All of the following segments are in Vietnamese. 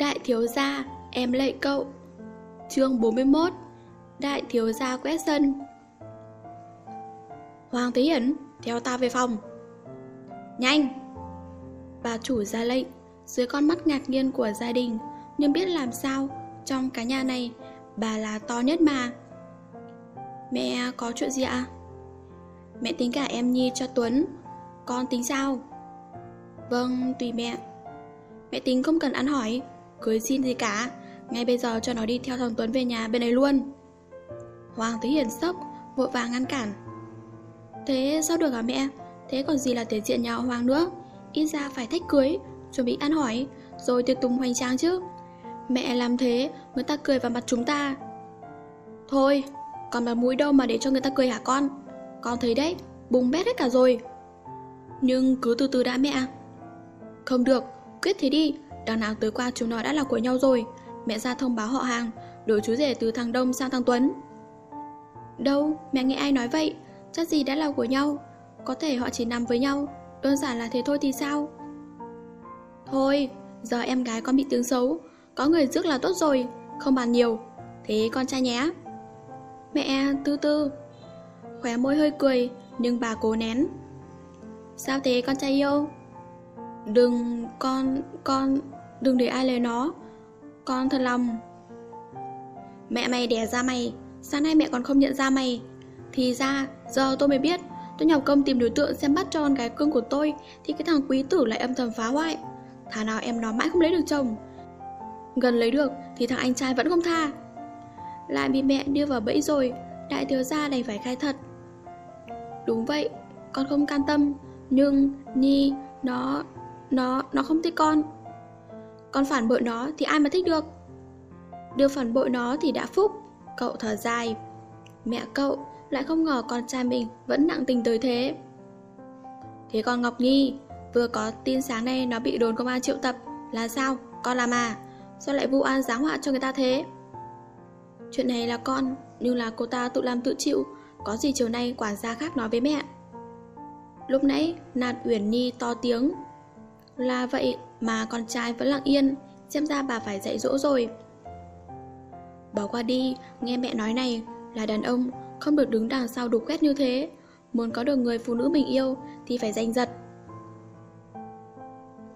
Đại thiếu gia, em lạy cậu. Chương 41 Đại thiếu gia quét sân Hoàng Thế Hiển, theo ta về phòng. Nhanh! Bà chủ ra lệnh Dưới con mắt ngạc nhiên của gia đình Nhưng biết làm sao Trong cái nhà này Bà là to nhất mà. Mẹ có chuyện gì ạ? Mẹ tính cả em Nhi cho Tuấn Con tính sao? Vâng, tùy mẹ. Mẹ tính không cần ăn hỏi. Cưới xin gì cả. Ngay bây giờ cho nó đi theo thằng Tuấn về nhà bên này luôn. Hoàng thấy hiển sốc, Vội vàng ngăn cản. Thế sao được hả mẹ? Thế còn gì là thể diện nhà Hoàng nữa? Ít ra phải thách cưới, Chuẩn bị ăn hỏi, Rồi tiệc tùng hoành tráng chứ. Mẹ làm thế, Người ta cười vào mặt chúng ta. Thôi, Còn mặt mũi đâu mà để cho người ta cười hả con? Con thấy đấy, Bùng bét hết cả rồi. Nhưng cứ từ từ đã mẹ Không được, Quyết thế đi. Đằng nào tới qua chúng nó đã là của nhau rồi. Mẹ ra thông báo họ hàng Đổi chú rể từ thằng Đông sang thằng Tuấn. Đâu, mẹ nghe ai nói vậy? Chắc gì đã là của nhau? Có thể họ chỉ nằm với nhau Đơn giản là thế thôi thì sao? Thôi, giờ em gái con bị tiếng xấu Có người rước là tốt rồi Không bàn nhiều. Thế con trai nhé. Mẹ, tư tư Khóe môi hơi cười Nhưng bà cố nén. Sao thế con trai yêu? Đừng, con, con Đừng để ai lấy nó. Con thật lòng. Mẹ mày đẻ ra mày. Sáng nay mẹ còn không nhận ra mày. Thì ra, giờ tôi mới biết. Tôi nhọc công tìm đối tượng xem bắt cho con gái cưng của tôi Thì cái thằng quý tử lại âm thầm phá hoại. Thà nào em nó mãi không lấy được chồng. Gần lấy được Thì thằng anh trai vẫn không tha. Lại bị mẹ đưa vào bẫy rồi Đại thiếu gia đành phải khai thật. Đúng vậy Con không can tâm Nhưng Nhi Nó Nó Nó không thích con. Con phản bội nó thì ai mà thích được Đưa phản bội nó thì đã phúc, Cậu thở dài Mẹ cậu lại không ngờ con trai mình vẫn nặng tình tới thế Thế con Ngọc Nhi, Vừa có tin sáng nay nó bị đồn công an triệu tập, Là sao? Con làm à? Sao lại vu an giáng họa cho người ta thế? Chuyện này là con, Nhưng là cô ta tự làm tự chịu Có gì chiều nay quản gia khác nói với mẹ Lúc nãy Nạt Uyển Nhi to tiếng Là vậy mà con trai vẫn lặng yên, Xem ra bà phải dạy dỗ rồi. Bỏ qua đi, Nghe mẹ nói này, Là đàn ông không được đứng đằng sau đục khoét như thế. Muốn có được người phụ nữ mình yêu Thì phải giành giật.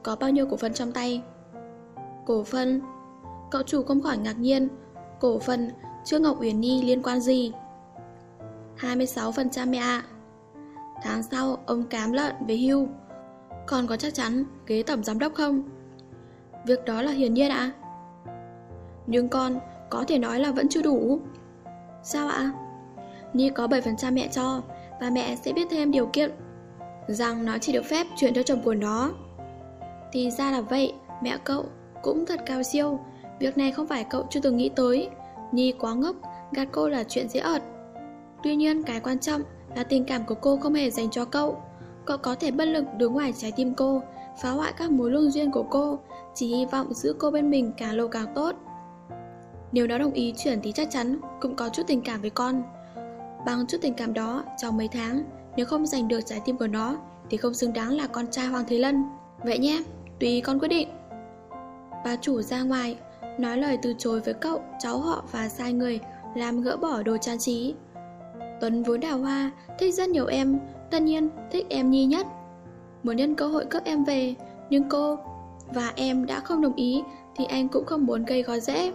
Có bao nhiêu cổ phần trong tay? Cổ phần? Cậu chủ không khỏi ngạc nhiên. Cổ phần chưa Ngọc Uyển Nhi liên quan gì? 26% mẹ ạ. Tháng sau, ông cám lợn về hưu. Còn có chắc chắn ghế tổng giám đốc không? Việc đó là hiển nhiên ạ. Nhưng con có thể nói là vẫn chưa đủ. Sao ạ? Nhi có 7% mẹ cho, Và mẹ sẽ biết thêm điều kiện Rằng nó chỉ được phép chuyển cho chồng của nó Thì ra là vậy, Mẹ cậu cũng thật cao siêu. Việc này không phải cậu chưa từng nghĩ tới. Nhi quá ngốc, Gạt cô là chuyện dễ ợt. Tuy nhiên cái quan trọng là tình cảm của cô không hề dành cho cậu. Cậu có thể bất lực đứng ngoài trái tim cô Phá hoại các mối lương duyên của cô Chỉ hy vọng giữ cô bên mình càng lâu càng tốt Nếu nó đồng ý chuyển thì chắc chắn Cũng có chút tình cảm với con Bằng chút tình cảm đó, trong mấy tháng, nếu không giành được trái tim của nó, thì không xứng đáng là con trai Hoàng Thế Lân. Vậy nhé, tùy con quyết định. Bà chủ ra ngoài, nói lời từ chối với cậu, cháu họ và sai người, làm gỡ bỏ đồ trang trí. Tuấn vốn đào hoa, thích rất nhiều em, tất nhiên thích em Nhi nhất. Muốn nhân cơ hội cướp em về, nhưng cô và em đã không đồng ý thì anh cũng không muốn gây khó dễ.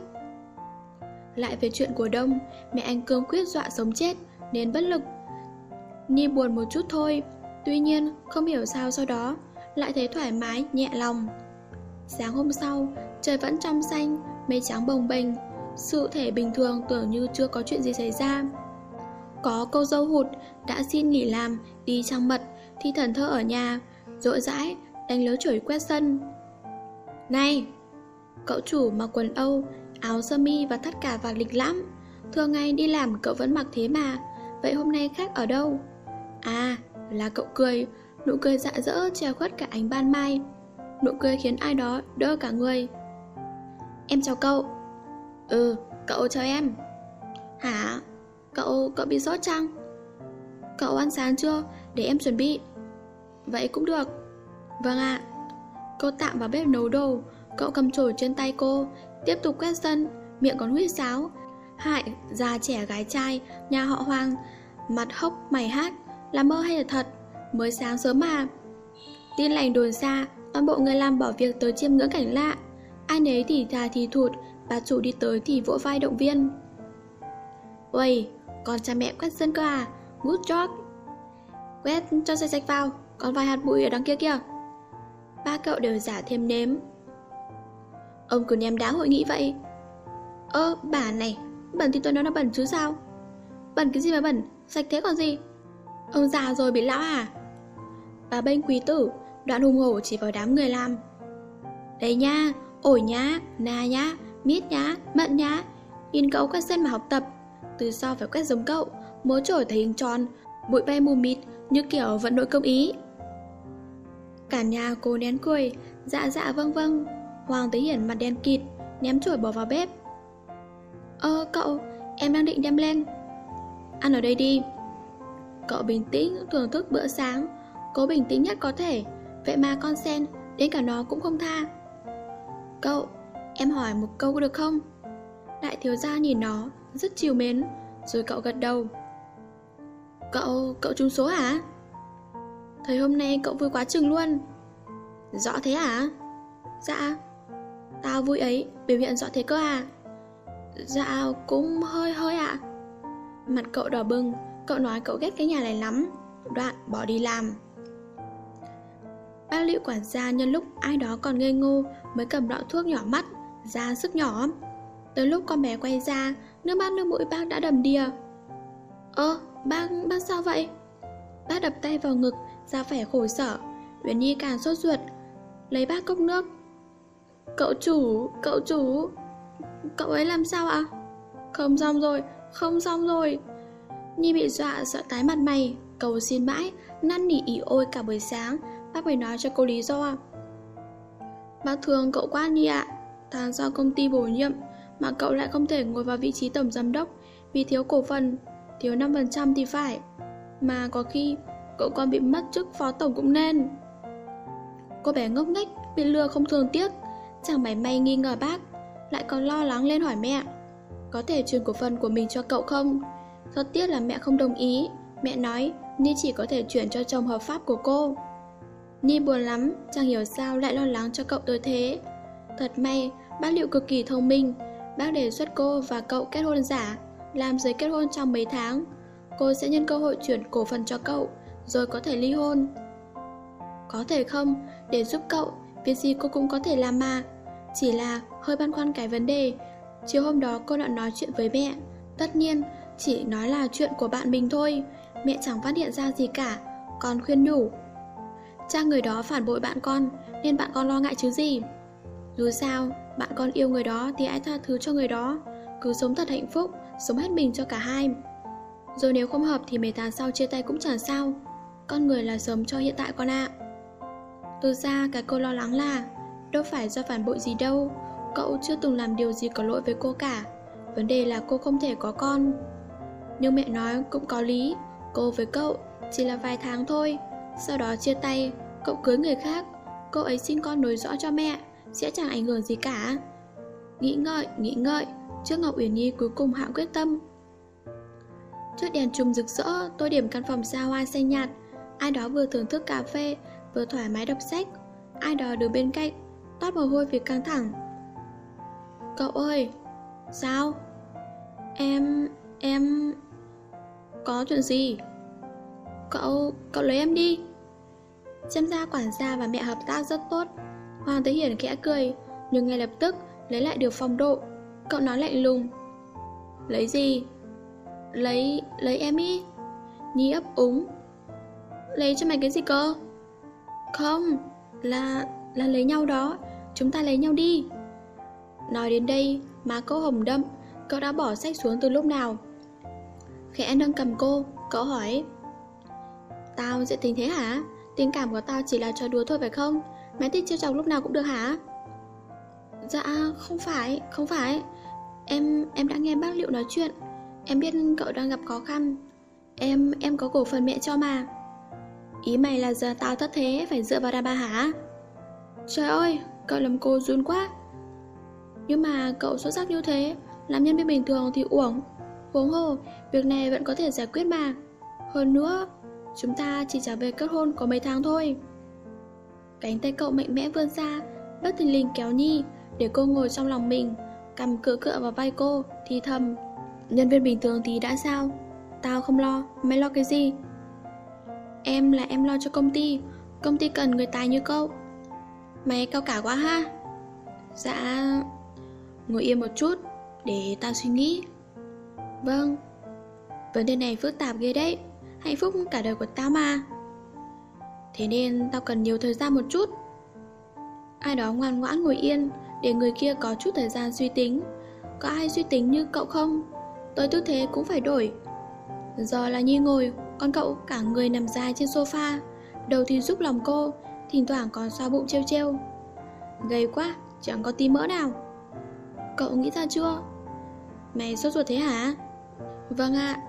Lại về chuyện của Đông, mẹ anh cương quyết dọa sống chết, nên bất lực. Nhi buồn một chút thôi, tuy nhiên không hiểu sao sau đó lại thấy thoải mái, nhẹ lòng. Sáng hôm sau, trời vẫn trong xanh, mây trắng bồng bềnh, sự thể bình thường tưởng như chưa có chuyện gì xảy ra. Có cô dâu hụt đã xin nghỉ làm, đi trăng mật, thì thần thơ ở nhà, rỗi rãi, đánh lứa chổi quét sân. Này! Cậu chủ mặc quần Âu, áo sơ mi và tất cả vạt lịch lãm. Thường ngày đi làm cậu vẫn mặc thế mà, Vậy hôm nay khác ở đâu? À, là cậu cười Nụ cười dạ dỡ che khuất cả ánh ban mai Nụ cười khiến ai đó đỡ cả người Em chào cậu Ừ, cậu chào em Hả? Cậu, cậu bị sốt chăng? Cậu ăn sáng chưa? Để em chuẩn bị. Vậy cũng được. Vâng ạ. Cô tạm vào bếp nấu đồ. Cậu cầm chổi trên tay cô. Tiếp tục quét sân. Miệng còn huyết sáo. Hại, già trẻ gái trai Nhà họ Hoàng. Mặt hốc mày hát. Là mơ hay là thật? Mới sáng sớm mà. Tin lành đồn xa Toàn bộ người làm bỏ việc tới chiêm ngưỡng cảnh lạ. Ai nấy thì thà thì thụt Bà chủ đi tới thì vỗ vai động viên. Uầy, con cha mẹ quét sân cơ à? Good job. Quét cho sạch sạch vào Còn vài hạt bụi ở đằng kia kìa. Ba cậu đều giả thêm nếm. Ông cứ ném đá hội nghị vậy. Ơ, bà này Bẩn thì tôi nói nó bẩn chứ sao? Bẩn cái gì mà bẩn, sạch thế còn gì? Ông già rồi bị lão à? Bà bênh quý tử Đoạn hùng hổ chỉ vào đám người làm. Đây nha, ổi nhá, na nhá, mít nhá, mận nhá. Nhìn cậu quét sân mà học tập. Từ sau phải quét giống cậu Mớ trổi thấy hình tròn Bụi bay mù mịt, như kiểu vận nội công ý. Cả nhà cô nén cười Dạ dạ vâng vâng. Hoàng tế hiển mặt đen kịt, Ném chổi bỏ vào bếp. Ơ cậu, Em đang định đem lên. Ăn ở đây đi. Cậu bình tĩnh thưởng thức bữa sáng, Cố bình tĩnh nhất có thể. Vậy mà con sen, Đến cả nó cũng không tha. Cậu, Em hỏi một câu được không? Đại thiếu gia nhìn nó, Rất chiều mến, Rồi cậu gật đầu. Cậu, cậu trúng số hả? Thời hôm nay cậu vui quá chừng luôn. Rõ thế hả? Dạ. Tao vui ấy, biểu hiện rõ thế cơ à? Dạ, cũng hơi hơi ạ. Mặt cậu đỏ bừng Cậu nói cậu ghét cái nhà này lắm. Đoạn bỏ đi làm. Bác liệu quản gia nhân lúc ai đó còn ngây ngô Mới cầm lọ thuốc nhỏ mắt Ra sức nhỏ. Tới lúc con bé quay ra Nước mắt nước mũi bác đã đầm đìa. Ơ, bác, bác sao vậy? Bác đập tay vào ngực ra vẻ khổ sở. Uyển Nhi càng sốt ruột. Lấy bác cốc nước. Cậu chủ, cậu chủ. Cậu ấy làm sao ạ? Không xong rồi, không xong rồi. Nhi bị dọa sợ tái mặt mày. Cầu xin mãi, năn nỉ ỉ ôi cả buổi sáng. Bác phải nói cho cô lý do Bác thương cậu quá Nhi ạ. Tháng do công ty bổ nhiệm Mà cậu lại không thể ngồi vào vị trí tổng giám đốc Vì thiếu cổ phần. Thiếu 5% thì phải. Mà có khi cậu còn bị mất chức phó tổng cũng nên. Cô bé ngốc nghếch, Bị lừa không thường tiếc. Chẳng mảy may nghi ngờ bác, Lại còn lo lắng lên hỏi mẹ. Có thể truyền cổ phần của mình cho cậu không? Rất tiếc là mẹ không đồng ý. Mẹ nói, Ni chỉ có thể chuyển cho chồng hợp pháp của cô. Ni buồn lắm, Chẳng hiểu sao lại lo lắng cho cậu tới thế. Thật may, Bác Liệu cực kỳ thông minh. Bác đề xuất cô và cậu kết hôn giả. Làm giấy kết hôn trong mấy tháng. Cô sẽ nhân cơ hội chuyển cổ phần cho cậu, Rồi có thể ly hôn. Có thể không? Để giúp cậu, Việc gì cô cũng có thể làm mà. Chỉ là hơi băn khoăn cái vấn đề, Chiều hôm đó cô đã nói chuyện với mẹ. Tất nhiên, chỉ nói là chuyện của bạn mình thôi. Mẹ chẳng phát hiện ra gì cả Còn khuyên nhủ. Cha người đó phản bội bạn con, Nên bạn con lo ngại chứ gì? Dù sao, bạn con yêu người đó Thì hãy tha thứ cho người đó. Cứ sống thật hạnh phúc Sống hết mình cho cả hai. Rồi nếu không hợp thì mấy tháng sau chia tay cũng chẳng sao. Con người là sống cho hiện tại con ạ. Từ ra cái cô lo lắng là Đâu phải do phản bội gì đâu. Cậu chưa từng làm điều gì có lỗi với cô cả. Vấn đề là cô không thể có con. Nhưng mẹ nói cũng có lý. Cô với cậu chỉ là vài tháng thôi. Sau đó chia tay Cậu cưới người khác. Cô ấy sinh con nối rõ cho mẹ Sẽ chẳng ảnh hưởng gì cả. Nghĩ ngợi, nghĩ ngợi. Trước Ngọc Uyển Nhi cuối cùng hạ quyết tâm. Trước đèn trùm rực rỡ Tôi điểm căn phòng xa hoa xanh nhạt. Ai đó vừa thưởng thức cà phê, vừa thoải mái đọc sách. Ai đó đứng bên cạnh, Toát mồ hôi vì căng thẳng. Cậu ơi, Sao? Em... em... Có chuyện gì? Cậu... cậu lấy em đi. Xem ra quản gia và mẹ hợp tác rất tốt. Hoàng Thế Hiển khẽ cười, Nhưng ngay lập tức lấy lại được phong độ. Cậu nói lạnh lùng. Lấy gì? Lấy... lấy em ý. Nhi ấp úng. Lấy cho mày cái gì cơ? Không, là... là lấy nhau đó. Chúng ta lấy nhau đi. Nói đến đây, má cô hồng đậm. Cậu đã bỏ sách xuống từ lúc nào? Khẽ nâng cầm cô Cậu hỏi. Tao dễ tính thế hả? Tình cảm của tao chỉ là trò đùa thôi phải không? Mày thích trêu chọc lúc nào cũng được hả? Dạ không phải Không phải. Em em đã nghe bác Liệu nói chuyện. Em biết cậu đang gặp khó khăn. Em em có cổ phần mẹ cho mà. Ý mày là giờ tao thất thế phải dựa vào đà bà hả? Trời ơi, Cậu làm cô run quá. Nhưng mà cậu xuất sắc như thế Làm nhân viên bình thường thì uổng. Huống hồ Việc này vẫn có thể giải quyết mà. Hơn nữa Chúng ta chỉ trả về kết hôn có mấy tháng thôi. Cánh tay cậu mạnh mẽ vươn ra Bất thình lình kéo Nhi Để cô ngồi trong lòng mình. Cầm cựa cựa vào vai cô Thì thầm Nhân viên bình thường thì đã sao? Tao không lo, mày lo cái gì? Em là em lo cho công ty Công ty cần người tài như cậu. Mày cao cả quá ha. Dạ. Ngồi yên một chút Để tao suy nghĩ. Vâng. Vấn đề này phức tạp ghê đấy Hạnh phúc cả đời của tao mà. Thế nên tao cần nhiều thời gian một chút. Ai đó ngoan ngoãn ngồi yên để người kia có chút thời gian suy tính. Có ai suy tính như cậu không? Tôi tư thế cũng phải đổi. Giờ là Nhi ngồi Còn cậu cả người nằm dài trên sofa. Đầu thì giúp lòng cô Thỉnh thoảng còn xoa bụng trêu trêu. Gầy quá, chẳng có tí mỡ nào. Cậu nghĩ ra chưa? Mày sốt ruột thế hả? Vâng ạ.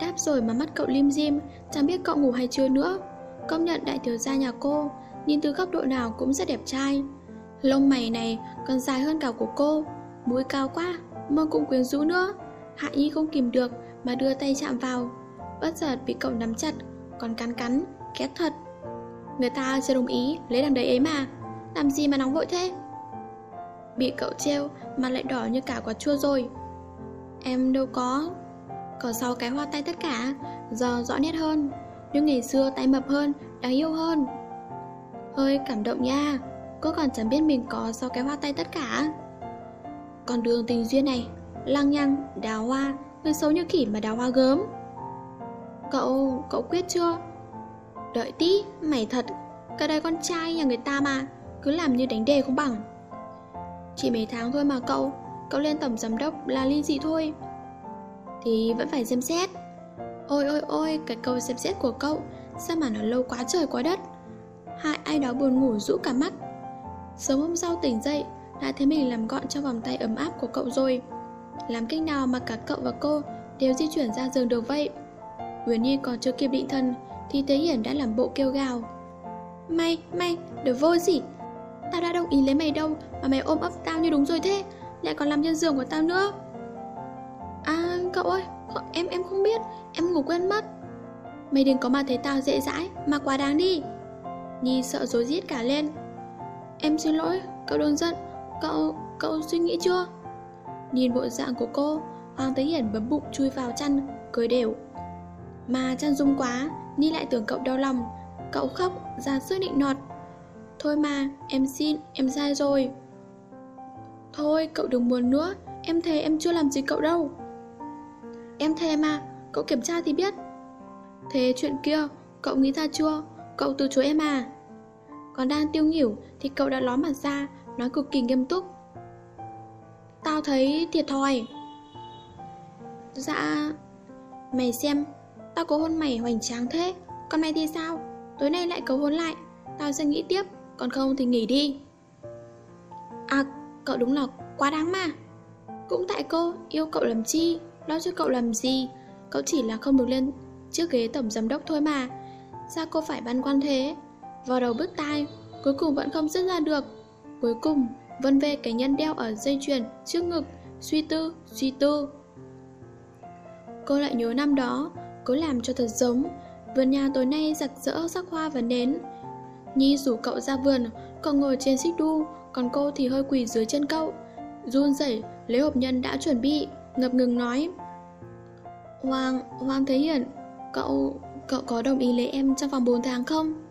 Đáp rồi mà mắt cậu lim dim Chẳng biết cậu ngủ hay chưa nữa. Công nhận đại thiếu gia nhà cô Nhìn từ góc độ nào cũng rất đẹp trai. Lông mày này còn dài hơn cả của cô. Mũi cao quá Mơ cũng quyến rũ nữa. Hạ Nhi không kìm được mà đưa tay chạm vào. Bất chợt bị cậu nắm chặt Còn cắn cắn, két thật. Người ta chưa đồng ý lấy đằng đấy ấy mà. Làm gì mà nóng vội thế? Bị cậu trêu mà lại đỏ như cả quả chua rồi. Em đâu có Có sau cái hoa tay tất cả Giờ rõ nét hơn. Nhưng ngày xưa tay mập hơn, đáng yêu hơn. Hơi cảm động nha. Cô còn chẳng biết mình có sau cái hoa tay tất cả. Còn đường tình duyên này Lăng nhăng, đào hoa Người xấu như khỉ mà đào hoa gớm. Cậu, cậu quyết chưa? Đợi tí, mày thật Cái đời con trai nhà người ta mà Cứ làm như đánh đề không bằng. Chỉ mấy tháng thôi mà cậu Cậu lên tổng giám đốc là ly dị thôi. Thì vẫn phải xem xét. Ôi ôi ôi Cái câu xem xét của cậu Sao mà nó lâu quá trời quá đất. Hại ai đó buồn ngủ rũ cả mắt. Sớm hôm sau tỉnh dậy Đã thấy mình làm gọn trong vòng tay ấm áp của cậu rồi. Làm cách nào mà cả cậu và cô Đều di chuyển ra giường được vậy? Uyển Nhi còn chưa kịp định thân Thì Thế Hiển đã làm bộ kêu gào. Mày, mày, đồ vô gì Tao đã đồng ý lấy mày đâu Mà mày ôm ấp tao như đúng rồi thế? Lại còn làm nhân giường của tao nữa. À cậu ơi Em em không biết Em ngủ quên mất. Mày đừng có mà thấy tao dễ dãi Mà quá đáng đi. Nhi sợ dối giết cả lên. Em xin lỗi Cậu đừng giận Cậu, cậu suy nghĩ chưa? Nhìn bộ dạng của cô Hoàng Tế Hiển bấm bụng chui vào chăn Cười đều. Mà chăn rung quá Nhi lại tưởng cậu đau lòng. Cậu khóc ra sức định nọt. Thôi mà em xin em sai rồi. Thôi cậu đừng buồn nữa. Em thề em chưa làm gì cậu đâu. Em thề mà Cậu kiểm tra thì biết. Thế chuyện kia cậu nghĩ ra chưa? Cậu từ chối em à? Còn đang tiêu nghỉu thì cậu đã ló mặt ra, Nói cực kỳ nghiêm túc. Tao thấy thiệt thòi. Dạ Mày xem, Tao có hôn mày hoành tráng thế, Còn mày thì sao? Tối nay lại cầu hôn lại, Tao sẽ nghĩ tiếp, Còn không thì nghỉ đi. À cậu đúng là quá đáng mà. Cũng tại cô, yêu cậu làm chi, Lo cho cậu làm gì? Cậu chỉ là không được lên chiếc ghế tổng giám đốc thôi mà. Sao cô phải băn khoăn thế? Vào đầu bứt tai Cuối cùng vẫn không dứt ra được. Cuối cùng vân về cái nhân đeo ở dây chuyền trước ngực Suy tư, suy tư. Cô lại nhớ năm đó Cố làm cho thật giống Vườn nhà tối nay rực rỡ sắc hoa và nến. Nhi rủ cậu ra vườn Cậu ngồi trên xích đu Còn cô thì hơi quỳ dưới chân cậu Run rẩy lấy hộp nhân đã chuẩn bị Ngập ngừng nói. Hoàng, Hoàng Thế Hiển Cậu, cậu có đồng ý lấy em trong vòng 4 tháng không?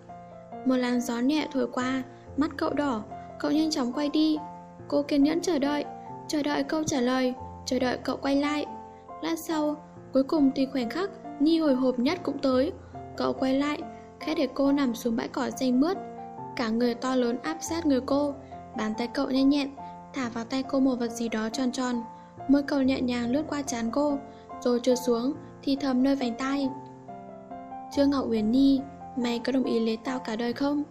Một làn gió nhẹ thổi qua, Mắt cậu đỏ. Cậu nhanh chóng quay đi. Cô kiên nhẫn chờ đợi. Chờ đợi câu trả lời. Chờ đợi cậu quay lại. Lát sau, Cuối cùng thì khoảnh khắc, Nhi hồi hộp nhất cũng tới. Cậu quay lại, Khẽ để cô nằm xuống bãi cỏ xanh mướt. Cả người to lớn áp sát người cô. Bàn tay cậu nhanh nhẹn, Thả vào tay cô một vật gì đó tròn tròn. Môi cậu nhẹ nhàng lướt qua trán cô. Rồi trượt xuống, Thì thầm nơi vành tay Trương Ngọc Uyển Nhi Mày có đồng ý lấy tao cả đời không?